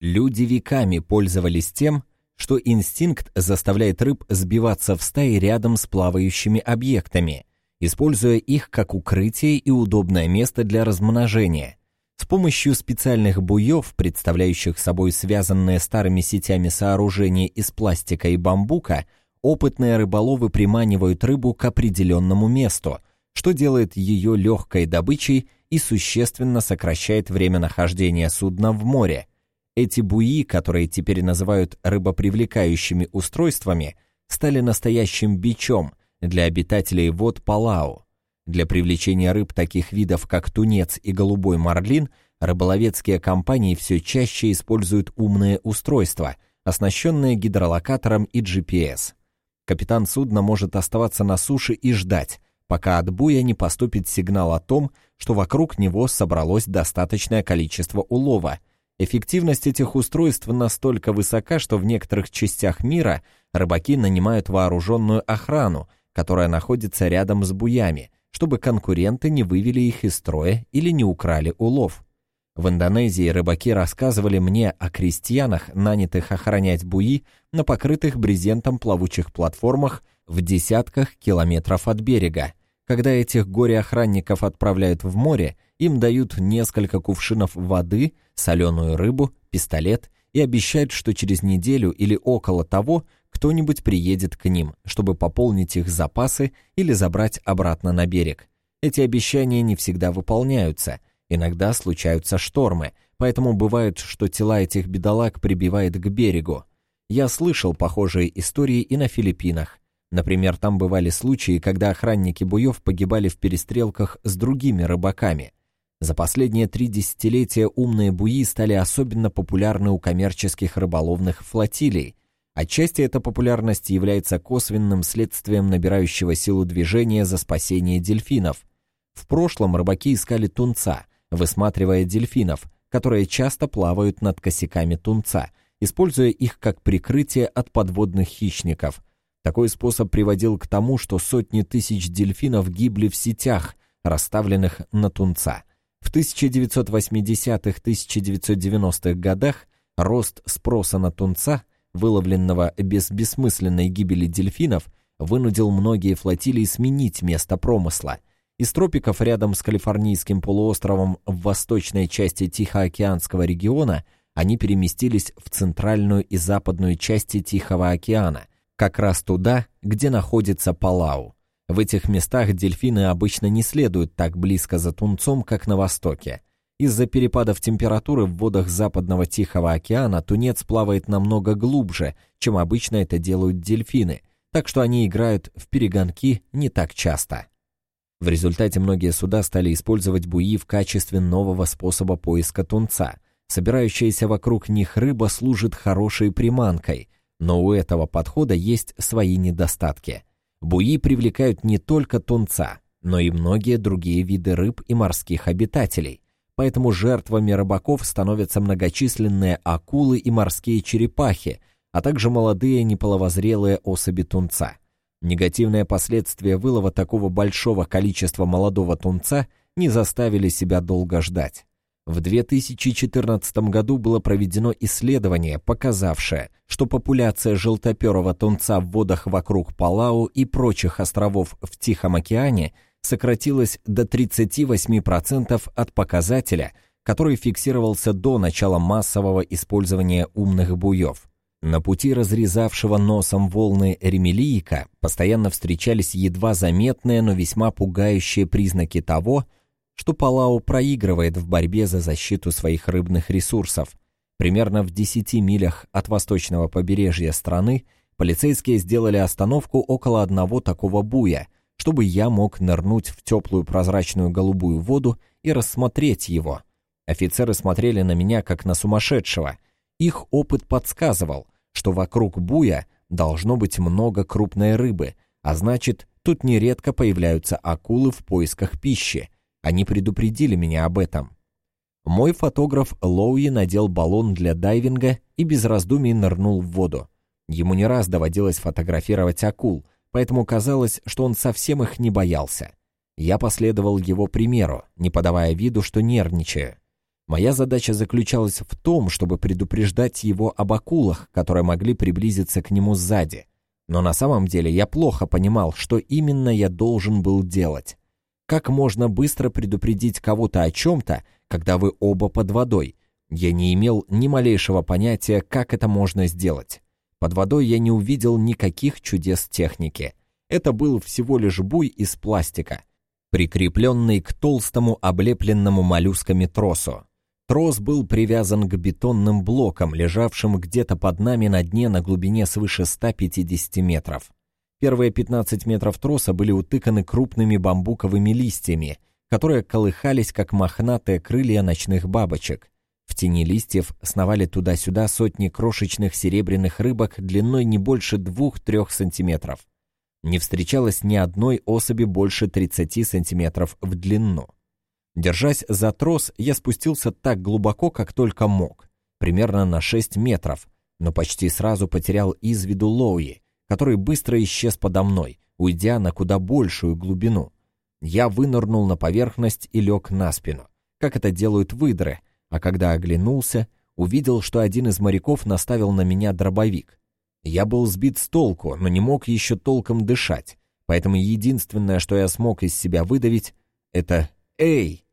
Люди веками пользовались тем, что инстинкт заставляет рыб сбиваться в стаи рядом с плавающими объектами, используя их как укрытие и удобное место для размножения. С помощью специальных буев, представляющих собой связанные старыми сетями сооружения из пластика и бамбука, опытные рыболовы приманивают рыбу к определенному месту, что делает ее легкой добычей и существенно сокращает время нахождения судна в море. Эти буи, которые теперь называют рыбопривлекающими устройствами, стали настоящим бичом для обитателей вод Палау. Для привлечения рыб таких видов, как тунец и голубой марлин, рыболовецкие компании все чаще используют умные устройства, оснащенные гидролокатором и GPS. Капитан судна может оставаться на суше и ждать, пока от буя не поступит сигнал о том, что вокруг него собралось достаточное количество улова. Эффективность этих устройств настолько высока, что в некоторых частях мира рыбаки нанимают вооруженную охрану, которая находится рядом с буями, чтобы конкуренты не вывели их из строя или не украли улов. В Индонезии рыбаки рассказывали мне о крестьянах, нанятых охранять буи на покрытых брезентом плавучих платформах в десятках километров от берега. Когда этих горе-охранников отправляют в море, им дают несколько кувшинов воды, соленую рыбу, пистолет и обещают, что через неделю или около того кто-нибудь приедет к ним, чтобы пополнить их запасы или забрать обратно на берег. Эти обещания не всегда выполняются, иногда случаются штормы, поэтому бывает, что тела этих бедолаг прибивает к берегу. Я слышал похожие истории и на Филиппинах. Например, там бывали случаи, когда охранники буев погибали в перестрелках с другими рыбаками. За последние три десятилетия умные буи стали особенно популярны у коммерческих рыболовных флотилий. Отчасти эта популярность является косвенным следствием набирающего силу движения за спасение дельфинов. В прошлом рыбаки искали тунца, высматривая дельфинов, которые часто плавают над косяками тунца, используя их как прикрытие от подводных хищников, такой способ приводил к тому, что сотни тысяч дельфинов гибли в сетях, расставленных на тунца. В 1980-1990-х годах рост спроса на тунца, выловленного без бессмысленной гибели дельфинов, вынудил многие флотилии сменить место промысла. Из тропиков рядом с Калифорнийским полуостровом в восточной части Тихоокеанского региона они переместились в центральную и западную части Тихого океана – как раз туда, где находится Палау. В этих местах дельфины обычно не следуют так близко за тунцом, как на востоке. Из-за перепадов температуры в водах Западного Тихого океана тунец плавает намного глубже, чем обычно это делают дельфины, так что они играют в перегонки не так часто. В результате многие суда стали использовать буи в качестве нового способа поиска тунца. Собирающаяся вокруг них рыба служит хорошей приманкой, но у этого подхода есть свои недостатки. Буи привлекают не только тунца, но и многие другие виды рыб и морских обитателей. Поэтому жертвами рыбаков становятся многочисленные акулы и морские черепахи, а также молодые неполовозрелые особи тунца. Негативные последствия вылова такого большого количества молодого тунца не заставили себя долго ждать. В 2014 году было проведено исследование, показавшее, что популяция желтоперого тунца в водах вокруг Палау и прочих островов в Тихом океане сократилась до 38% от показателя, который фиксировался до начала массового использования умных буев. На пути разрезавшего носом волны ремелийка постоянно встречались едва заметные, но весьма пугающие признаки того, что Палау проигрывает в борьбе за защиту своих рыбных ресурсов. Примерно в 10 милях от восточного побережья страны полицейские сделали остановку около одного такого буя, чтобы я мог нырнуть в теплую прозрачную голубую воду и рассмотреть его. Офицеры смотрели на меня как на сумасшедшего. Их опыт подсказывал, что вокруг буя должно быть много крупной рыбы, а значит, тут нередко появляются акулы в поисках пищи, они предупредили меня об этом. Мой фотограф Лоуи надел баллон для дайвинга и без раздумий нырнул в воду. Ему не раз доводилось фотографировать акул, поэтому казалось, что он совсем их не боялся. Я последовал его примеру, не подавая виду, что нервничаю. Моя задача заключалась в том, чтобы предупреждать его об акулах, которые могли приблизиться к нему сзади. Но на самом деле я плохо понимал, что именно я должен был делать. Как можно быстро предупредить кого-то о чем-то, когда вы оба под водой? Я не имел ни малейшего понятия, как это можно сделать. Под водой я не увидел никаких чудес техники. Это был всего лишь буй из пластика, прикрепленный к толстому облепленному моллюсками тросу. Трос был привязан к бетонным блокам, лежавшим где-то под нами на дне на глубине свыше 150 метров. Первые 15 метров троса были утыканы крупными бамбуковыми листьями, которые колыхались, как мохнатые крылья ночных бабочек. В тени листьев сновали туда-сюда сотни крошечных серебряных рыбок длиной не больше 2-3 сантиметров. Не встречалось ни одной особи больше 30 сантиметров в длину. Держась за трос, я спустился так глубоко, как только мог, примерно на 6 метров, но почти сразу потерял из виду Лоуи, который быстро исчез подо мной, уйдя на куда большую глубину. Я вынырнул на поверхность и лег на спину, как это делают выдры, а когда оглянулся, увидел, что один из моряков наставил на меня дробовик. Я был сбит с толку, но не мог еще толком дышать, поэтому единственное, что я смог из себя выдавить, это «Эй!».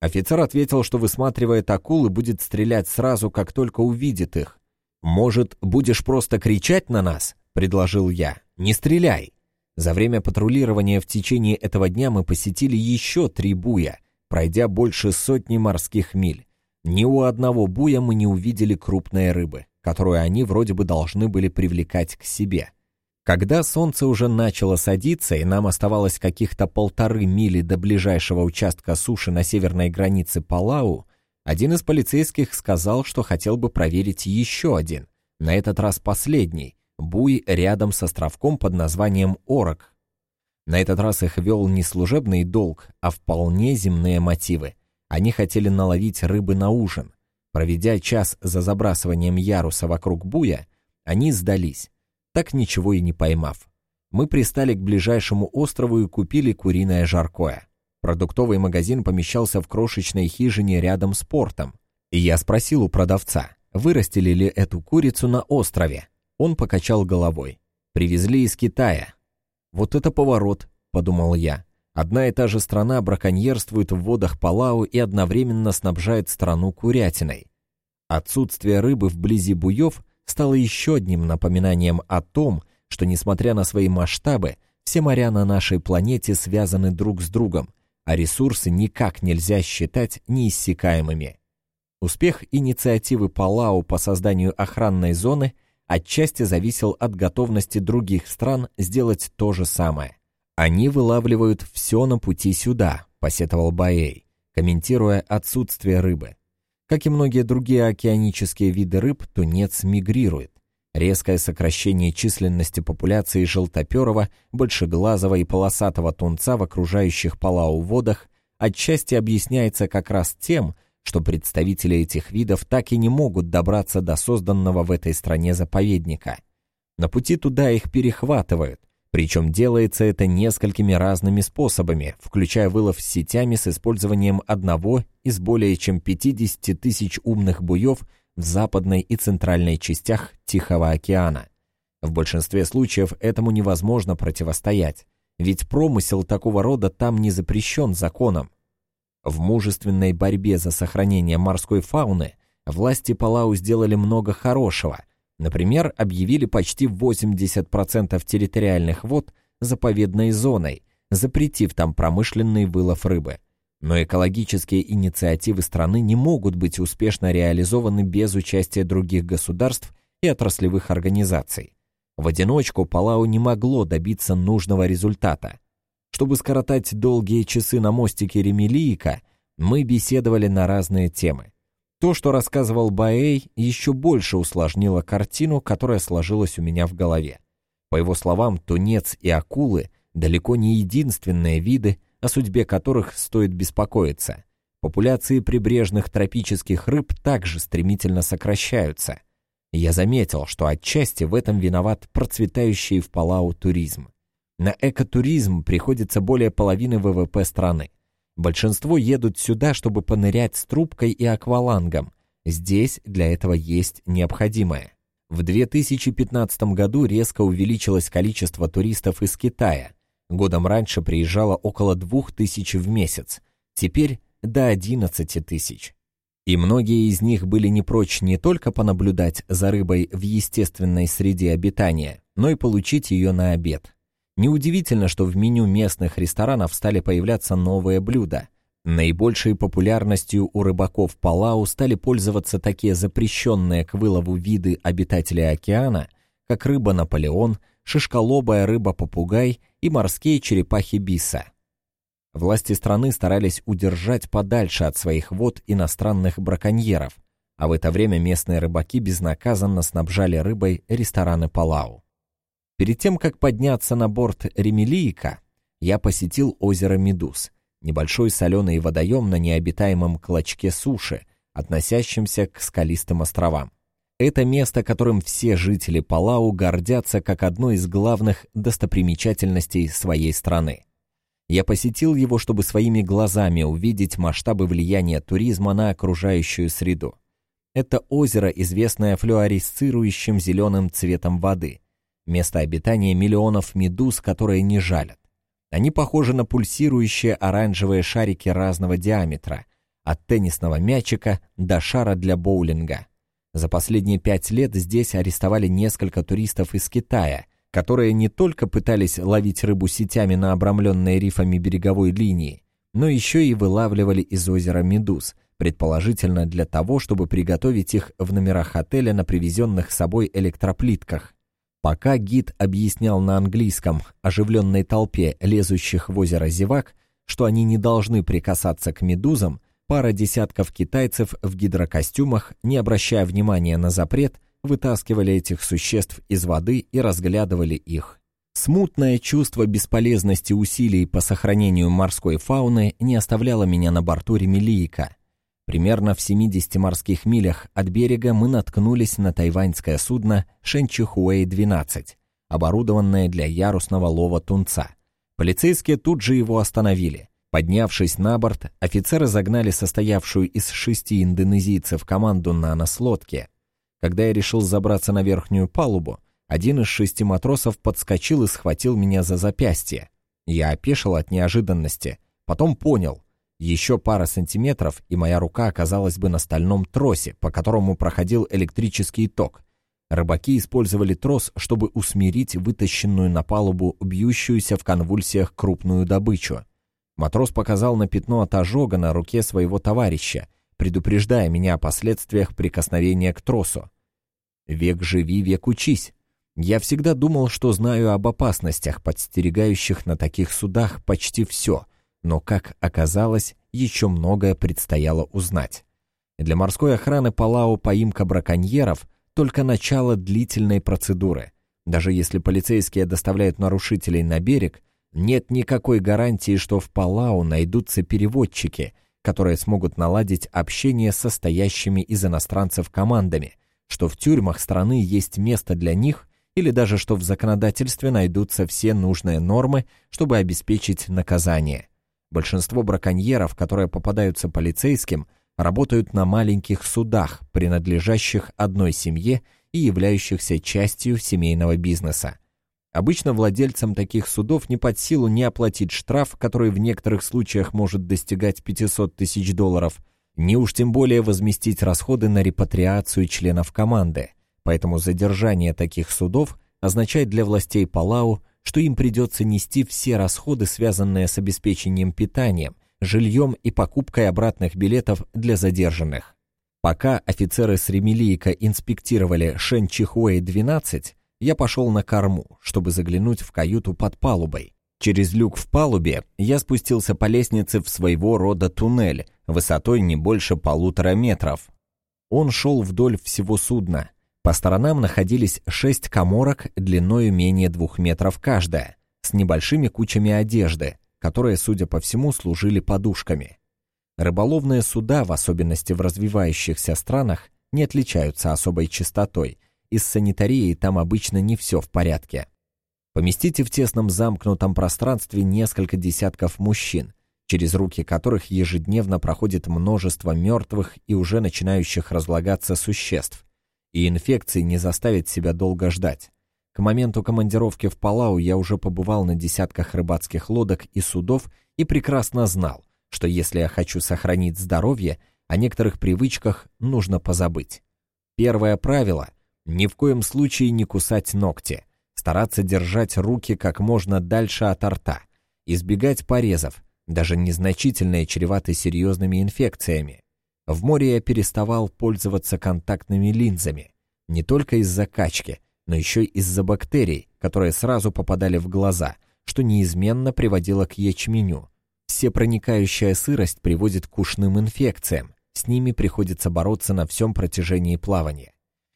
Офицер ответил, что высматривает акул и будет стрелять сразу, как только увидит их. «Может, будешь просто кричать на нас?» — предложил я. «Не стреляй!» За время патрулирования в течение этого дня мы посетили еще три буя, пройдя больше сотни морских миль. Ни у одного буя мы не увидели крупной рыбы, которую они вроде бы должны были привлекать к себе. Когда солнце уже начало садиться, и нам оставалось каких-то полторы мили до ближайшего участка суши на северной границе Палау, один из полицейских сказал, что хотел бы проверить еще один, на этот раз последний, буй рядом с островком под названием Орок. На этот раз их вел не служебный долг, а вполне земные мотивы. Они хотели наловить рыбы на ужин. Проведя час за забрасыванием яруса вокруг буя, они сдались так ничего и не поймав. Мы пристали к ближайшему острову и купили куриное жаркое. Продуктовый магазин помещался в крошечной хижине рядом с портом. И я спросил у продавца, вырастили ли эту курицу на острове. Он покачал головой. Привезли из Китая. Вот это поворот, подумал я. Одна и та же страна браконьерствует в водах Палау и одновременно снабжает страну курятиной. Отсутствие рыбы вблизи буев стало еще одним напоминанием о том, что, несмотря на свои масштабы, все моря на нашей планете связаны друг с другом, а ресурсы никак нельзя считать неиссякаемыми. Успех инициативы Палау по созданию охранной зоны отчасти зависел от готовности других стран сделать то же самое. «Они вылавливают все на пути сюда», — посетовал Баэй, комментируя отсутствие рыбы. Как и многие другие океанические виды рыб, тунец мигрирует. Резкое сокращение численности популяции желтоперого, большеглазого и полосатого тунца в окружающих Палау водах отчасти объясняется как раз тем, что представители этих видов так и не могут добраться до созданного в этой стране заповедника. На пути туда их перехватывают, причем делается это несколькими разными способами, включая вылов сетями с использованием одного из более чем 50 тысяч умных буев в западной и центральной частях Тихого океана. В большинстве случаев этому невозможно противостоять, ведь промысел такого рода там не запрещен законом. В мужественной борьбе за сохранение морской фауны власти Палау сделали много хорошего, Например, объявили почти 80% территориальных вод заповедной зоной, запретив там промышленный вылов рыбы. Но экологические инициативы страны не могут быть успешно реализованы без участия других государств и отраслевых организаций. В одиночку Палау не могло добиться нужного результата. Чтобы скоротать долгие часы на мостике Ремелиика, мы беседовали на разные темы. То, что рассказывал Баэй, еще больше усложнило картину, которая сложилась у меня в голове. По его словам, тунец и акулы далеко не единственные виды, о судьбе которых стоит беспокоиться. Популяции прибрежных тропических рыб также стремительно сокращаются. Я заметил, что отчасти в этом виноват процветающий в Палау туризм. На экотуризм приходится более половины ВВП страны. Большинство едут сюда, чтобы понырять с трубкой и аквалангом. Здесь для этого есть необходимое. В 2015 году резко увеличилось количество туристов из Китая. Годом раньше приезжало около 2000 в месяц, теперь до 11 тысяч. И многие из них были не прочь не только понаблюдать за рыбой в естественной среде обитания, но и получить ее на обед. Неудивительно, что в меню местных ресторанов стали появляться новые блюда – Наибольшей популярностью у рыбаков Палау стали пользоваться такие запрещенные к вылову виды обитателей океана, как рыба-наполеон, шишколобая рыба-попугай и морские черепахи биса. Власти страны старались удержать подальше от своих вод иностранных браконьеров, а в это время местные рыбаки безнаказанно снабжали рыбой рестораны Палау. Перед тем, как подняться на борт Ремелиика, я посетил озеро Медуз – небольшой соленый водоем на необитаемом клочке суши, относящемся к скалистым островам. Это место, которым все жители Палау гордятся как одной из главных достопримечательностей своей страны. Я посетил его, чтобы своими глазами увидеть масштабы влияния туризма на окружающую среду. Это озеро, известное флюоресцирующим зеленым цветом воды, место обитания миллионов медуз, которые не жалят. Они похожи на пульсирующие оранжевые шарики разного диаметра, от теннисного мячика до шара для боулинга. За последние пять лет здесь арестовали несколько туристов из Китая, которые не только пытались ловить рыбу сетями на обрамленной рифами береговой линии, но еще и вылавливали из озера медуз, предположительно для того, чтобы приготовить их в номерах отеля на привезенных с собой электроплитках. Пока гид объяснял на английском оживленной толпе лезущих в озеро зевак, что они не должны прикасаться к медузам, пара десятков китайцев в гидрокостюмах, не обращая внимания на запрет, вытаскивали этих существ из воды и разглядывали их. Смутное чувство бесполезности усилий по сохранению морской фауны не оставляло меня на борту Ремелийка. Примерно в 70 морских милях от берега мы наткнулись на тайваньское судно Шенчихуэй-12, оборудованное для ярусного лова тунца. Полицейские тут же его остановили. Поднявшись на борт, офицеры загнали состоявшую из шести индонезийцев команду на нос-лодке. Когда я решил забраться на верхнюю палубу, один из шести матросов подскочил и схватил меня за запястье. Я опешил от неожиданности, потом понял — еще пара сантиметров, и моя рука оказалась бы на стальном тросе, по которому проходил электрический ток. Рыбаки использовали трос, чтобы усмирить вытащенную на палубу бьющуюся в конвульсиях крупную добычу. Матрос показал на пятно от ожога на руке своего товарища, предупреждая меня о последствиях прикосновения к тросу. «Век живи, век учись». Я всегда думал, что знаю об опасностях, подстерегающих на таких судах почти все, но, как оказалось, еще многое предстояло узнать. Для морской охраны Палау поимка браконьеров – только начало длительной процедуры. Даже если полицейские доставляют нарушителей на берег, нет никакой гарантии, что в Палау найдутся переводчики, которые смогут наладить общение с состоящими из иностранцев командами, что в тюрьмах страны есть место для них или даже что в законодательстве найдутся все нужные нормы, чтобы обеспечить наказание. Большинство браконьеров, которые попадаются полицейским, работают на маленьких судах, принадлежащих одной семье и являющихся частью семейного бизнеса. Обычно владельцам таких судов не под силу не оплатить штраф, который в некоторых случаях может достигать 500 тысяч долларов, не уж тем более возместить расходы на репатриацию членов команды. Поэтому задержание таких судов означает для властей Палау что им придется нести все расходы, связанные с обеспечением питанием, жильем и покупкой обратных билетов для задержанных. Пока офицеры с Ремелийка инспектировали Шен Чихуэй-12, я пошел на корму, чтобы заглянуть в каюту под палубой. Через люк в палубе я спустился по лестнице в своего рода туннель, высотой не больше полутора метров. Он шел вдоль всего судна, по сторонам находились шесть коморок длиною менее двух метров каждая, с небольшими кучами одежды, которые, судя по всему, служили подушками. Рыболовные суда, в особенности в развивающихся странах, не отличаются особой чистотой, и с санитарией там обычно не все в порядке. Поместите в тесном замкнутом пространстве несколько десятков мужчин, через руки которых ежедневно проходит множество мертвых и уже начинающих разлагаться существ. И инфекции не заставит себя долго ждать. К моменту командировки в Палау я уже побывал на десятках рыбацких лодок и судов и прекрасно знал, что если я хочу сохранить здоровье, о некоторых привычках нужно позабыть. Первое правило – ни в коем случае не кусать ногти, стараться держать руки как можно дальше от рта, избегать порезов, даже незначительные чреваты серьезными инфекциями. В море я переставал пользоваться контактными линзами, не только из-за качки, но еще из-за бактерий, которые сразу попадали в глаза, что неизменно приводило к ячменю. Всепроникающая сырость приводит к ушным инфекциям, с ними приходится бороться на всем протяжении плавания.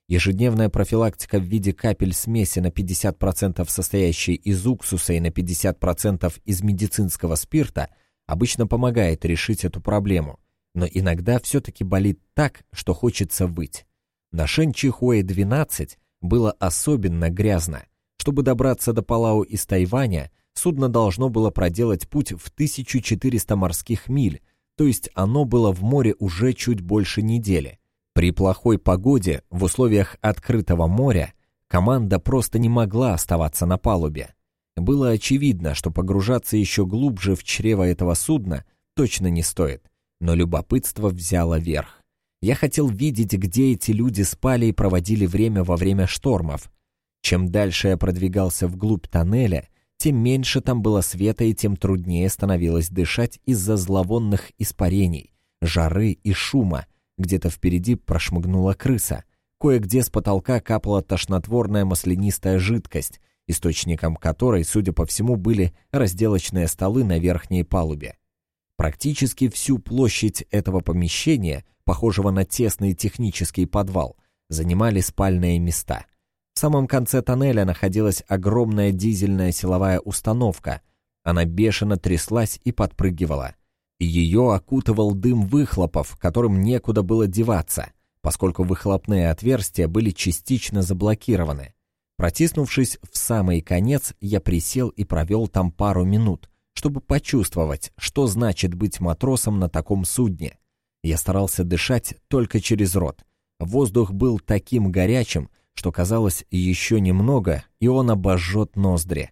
Ежедневная профилактика в виде капель смеси на 50% состоящей из уксуса и на 50% из медицинского спирта обычно помогает решить эту проблему, но иногда все-таки болит так, что хочется выть. На Шенчихуэ-12 было особенно грязно. Чтобы добраться до Палау из Тайваня, судно должно было проделать путь в 1400 морских миль, то есть оно было в море уже чуть больше недели. При плохой погоде в условиях открытого моря команда просто не могла оставаться на палубе. Было очевидно, что погружаться еще глубже в чрево этого судна точно не стоит, но любопытство взяло верх. Я хотел видеть, где эти люди спали и проводили время во время штормов. Чем дальше я продвигался вглубь тоннеля, тем меньше там было света и тем труднее становилось дышать из-за зловонных испарений, жары и шума. Где-то впереди прошмыгнула крыса. Кое-где с потолка капала тошнотворная маслянистая жидкость, источником которой, судя по всему, были разделочные столы на верхней палубе. Практически всю площадь этого помещения, похожего на тесный технический подвал, занимали спальные места. В самом конце тоннеля находилась огромная дизельная силовая установка. Она бешено тряслась и подпрыгивала. Ее окутывал дым выхлопов, которым некуда было деваться, поскольку выхлопные отверстия были частично заблокированы. Протиснувшись в самый конец, я присел и провел там пару минут, чтобы почувствовать, что значит быть матросом на таком судне. Я старался дышать только через рот. Воздух был таким горячим, что казалось еще немного, и он обожжет ноздри.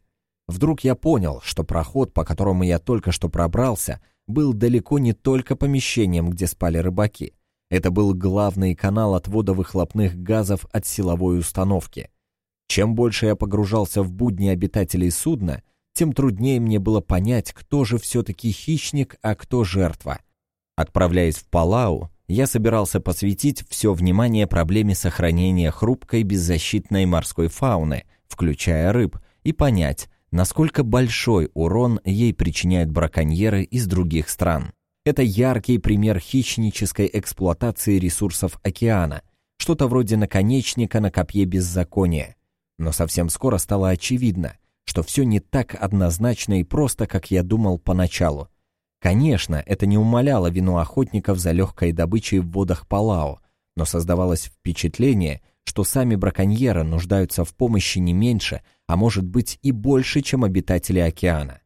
Вдруг я понял, что проход, по которому я только что пробрался, был далеко не только помещением, где спали рыбаки. Это был главный канал отвода выхлопных газов от силовой установки. Чем больше я погружался в будни обитателей судна, тем труднее мне было понять, кто же все-таки хищник, а кто жертва. Отправляясь в Палау, я собирался посвятить все внимание проблеме сохранения хрупкой беззащитной морской фауны, включая рыб, и понять, насколько большой урон ей причиняют браконьеры из других стран. Это яркий пример хищнической эксплуатации ресурсов океана, что-то вроде наконечника на копье беззакония. Но совсем скоро стало очевидно, что все не так однозначно и просто, как я думал поначалу. Конечно, это не умаляло вину охотников за легкой добычей в водах Палао, но создавалось впечатление, что сами браконьеры нуждаются в помощи не меньше, а может быть и больше, чем обитатели океана.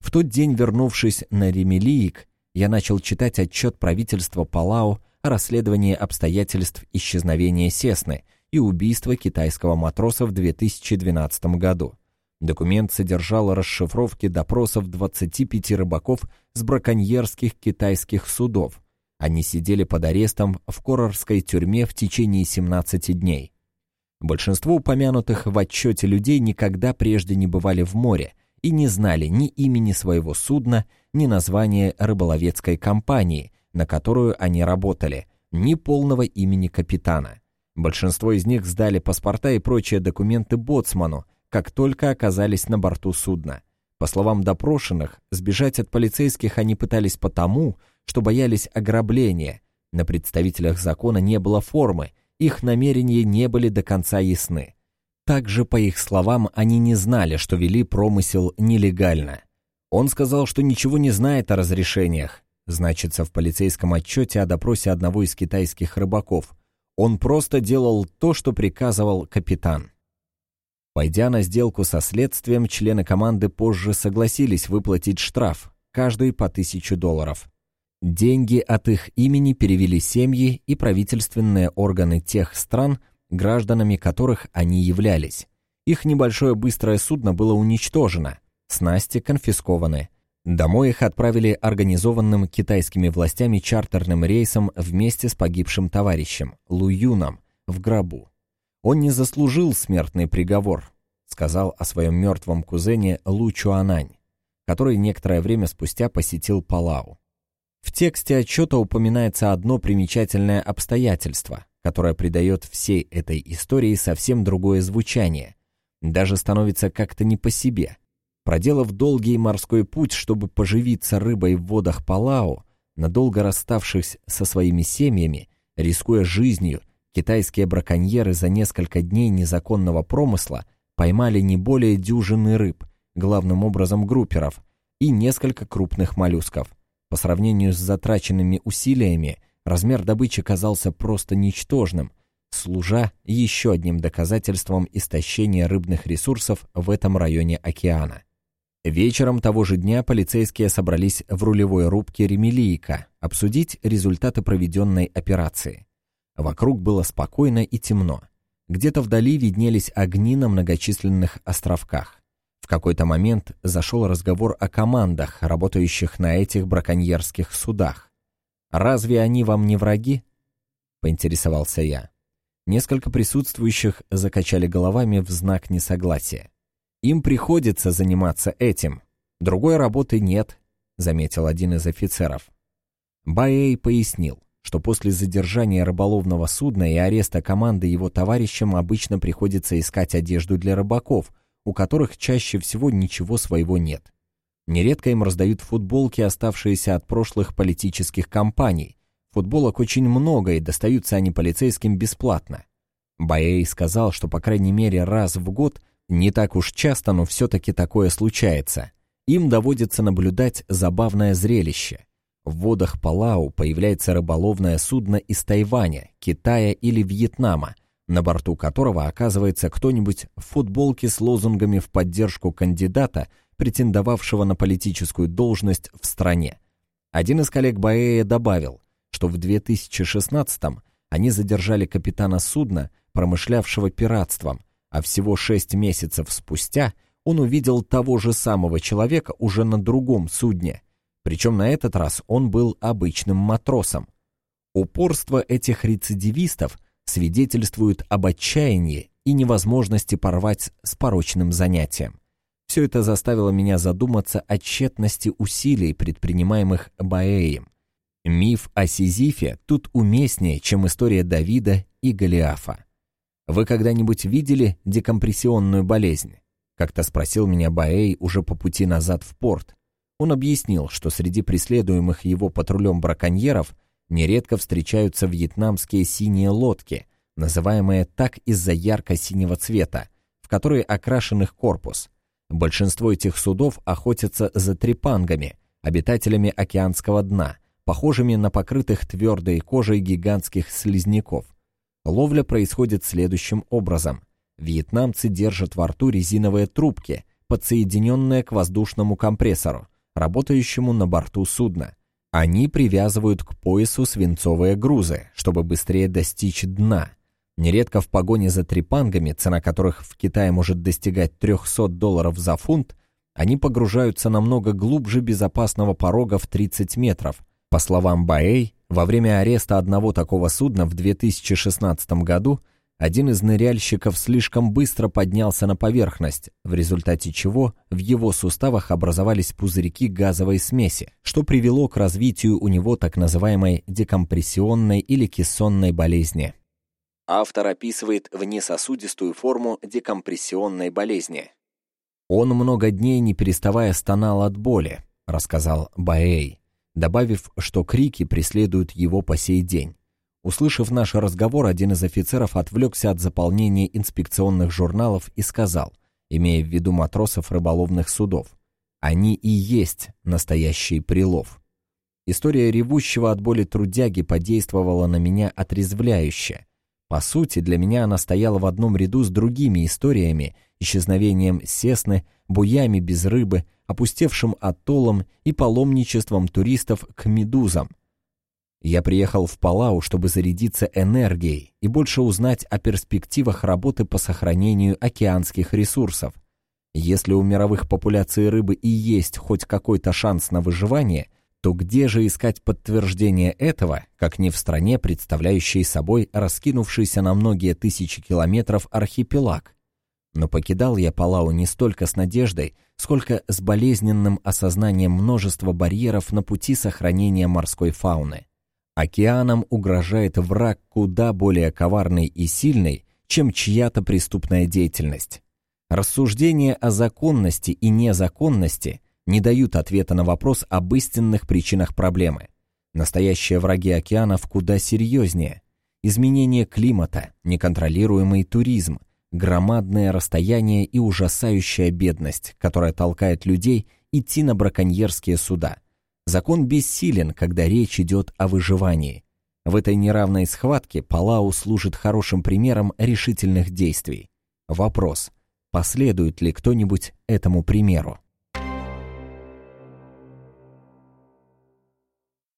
В тот день, вернувшись на Ремелиик, я начал читать отчет правительства Палау о расследовании обстоятельств исчезновения Сесны и убийства китайского матроса в 2012 году. Документ содержал расшифровки допросов 25 рыбаков с браконьерских китайских судов. Они сидели под арестом в Корорской тюрьме в течение 17 дней. Большинство упомянутых в отчете людей никогда прежде не бывали в море и не знали ни имени своего судна, ни названия рыболовецкой компании, на которую они работали, ни полного имени капитана. Большинство из них сдали паспорта и прочие документы боцману, как только оказались на борту судна. По словам допрошенных, сбежать от полицейских они пытались потому, что боялись ограбления. На представителях закона не было формы, их намерения не были до конца ясны. Также, по их словам, они не знали, что вели промысел нелегально. Он сказал, что ничего не знает о разрешениях. Значится в полицейском отчете о допросе одного из китайских рыбаков. Он просто делал то, что приказывал капитан. Пойдя на сделку со следствием, члены команды позже согласились выплатить штраф. каждый по тысячу долларов. Деньги от их имени перевели семьи и правительственные органы тех стран, гражданами которых они являлись. Их небольшое быстрое судно было уничтожено, снасти конфискованы. Домой их отправили организованным китайскими властями чартерным рейсом вместе с погибшим товарищем Лу Юном в гробу. Он не заслужил смертный приговор, сказал о своем мертвом кузене Лу Чуанань, который некоторое время спустя посетил Палау. В тексте отчета упоминается одно примечательное обстоятельство, которое придает всей этой истории совсем другое звучание. Даже становится как-то не по себе. Проделав долгий морской путь, чтобы поживиться рыбой в водах Палау, надолго расставшись со своими семьями, рискуя жизнью, китайские браконьеры за несколько дней незаконного промысла поймали не более дюжины рыб, главным образом групперов, и несколько крупных моллюсков – по сравнению с затраченными усилиями, размер добычи казался просто ничтожным, служа еще одним доказательством истощения рыбных ресурсов в этом районе океана. Вечером того же дня полицейские собрались в рулевой рубке Ремелийка обсудить результаты проведенной операции. Вокруг было спокойно и темно. Где-то вдали виднелись огни на многочисленных островках. В какой-то момент зашел разговор о командах, работающих на этих браконьерских судах. «Разве они вам не враги?» — поинтересовался я. Несколько присутствующих закачали головами в знак несогласия. «Им приходится заниматься этим. Другой работы нет», — заметил один из офицеров. Баэй пояснил, что после задержания рыболовного судна и ареста команды его товарищам обычно приходится искать одежду для рыбаков — у которых чаще всего ничего своего нет. Нередко им раздают футболки, оставшиеся от прошлых политических кампаний. Футболок очень много, и достаются они полицейским бесплатно. Баэй сказал, что по крайней мере раз в год, не так уж часто, но все-таки такое случается. Им доводится наблюдать забавное зрелище. В водах Палау появляется рыболовное судно из Тайваня, Китая или Вьетнама, на борту которого оказывается кто-нибудь в футболке с лозунгами в поддержку кандидата, претендовавшего на политическую должность в стране. Один из коллег Баэя добавил, что в 2016-м они задержали капитана судна, промышлявшего пиратством, а всего шесть месяцев спустя он увидел того же самого человека уже на другом судне, причем на этот раз он был обычным матросом. Упорство этих рецидивистов – свидетельствуют об отчаянии и невозможности порвать с порочным занятием. Все это заставило меня задуматься о тщетности усилий, предпринимаемых Баэем. Миф о Сизифе тут уместнее, чем история Давида и Голиафа. Вы когда-нибудь видели декомпрессионную болезнь? Как-то спросил меня Баэй уже по пути назад в порт. Он объяснил, что среди преследуемых его патрулем браконьеров нередко встречаются вьетнамские синие лодки, называемые так из-за ярко-синего цвета, в которые окрашен их корпус. Большинство этих судов охотятся за трепангами, обитателями океанского дна, похожими на покрытых твердой кожей гигантских слизняков. Ловля происходит следующим образом. Вьетнамцы держат во рту резиновые трубки, подсоединенные к воздушному компрессору, работающему на борту судна. Они привязывают к поясу свинцовые грузы, чтобы быстрее достичь дна. Нередко в погоне за трепангами, цена которых в Китае может достигать 300 долларов за фунт, они погружаются намного глубже безопасного порога в 30 метров. По словам Баэй, во время ареста одного такого судна в 2016 году один из ныряльщиков слишком быстро поднялся на поверхность, в результате чего в его суставах образовались пузырьки газовой смеси, что привело к развитию у него так называемой декомпрессионной или кессонной болезни. Автор описывает внесосудистую форму декомпрессионной болезни. «Он много дней не переставая стонал от боли», — рассказал Баэй, добавив, что крики преследуют его по сей день. Услышав наш разговор, один из офицеров отвлекся от заполнения инспекционных журналов и сказал, имея в виду матросов рыболовных судов, «Они и есть настоящий прилов». История ревущего от боли трудяги подействовала на меня отрезвляюще. По сути, для меня она стояла в одном ряду с другими историями, исчезновением сесны, буями без рыбы, опустевшим атоллом и паломничеством туристов к медузам. Я приехал в Палау, чтобы зарядиться энергией и больше узнать о перспективах работы по сохранению океанских ресурсов. Если у мировых популяций рыбы и есть хоть какой-то шанс на выживание, то где же искать подтверждение этого, как не в стране, представляющей собой раскинувшийся на многие тысячи километров архипелаг? Но покидал я Палау не столько с надеждой, сколько с болезненным осознанием множества барьеров на пути сохранения морской фауны. Океанам угрожает враг куда более коварный и сильный, чем чья-то преступная деятельность. Рассуждения о законности и незаконности не дают ответа на вопрос об истинных причинах проблемы. Настоящие враги океанов куда серьезнее. Изменение климата, неконтролируемый туризм – громадное расстояние и ужасающая бедность, которая толкает людей идти на браконьерские суда. Закон бессилен, когда речь идет о выживании. В этой неравной схватке Палау служит хорошим примером решительных действий. Вопрос, последует ли кто-нибудь этому примеру?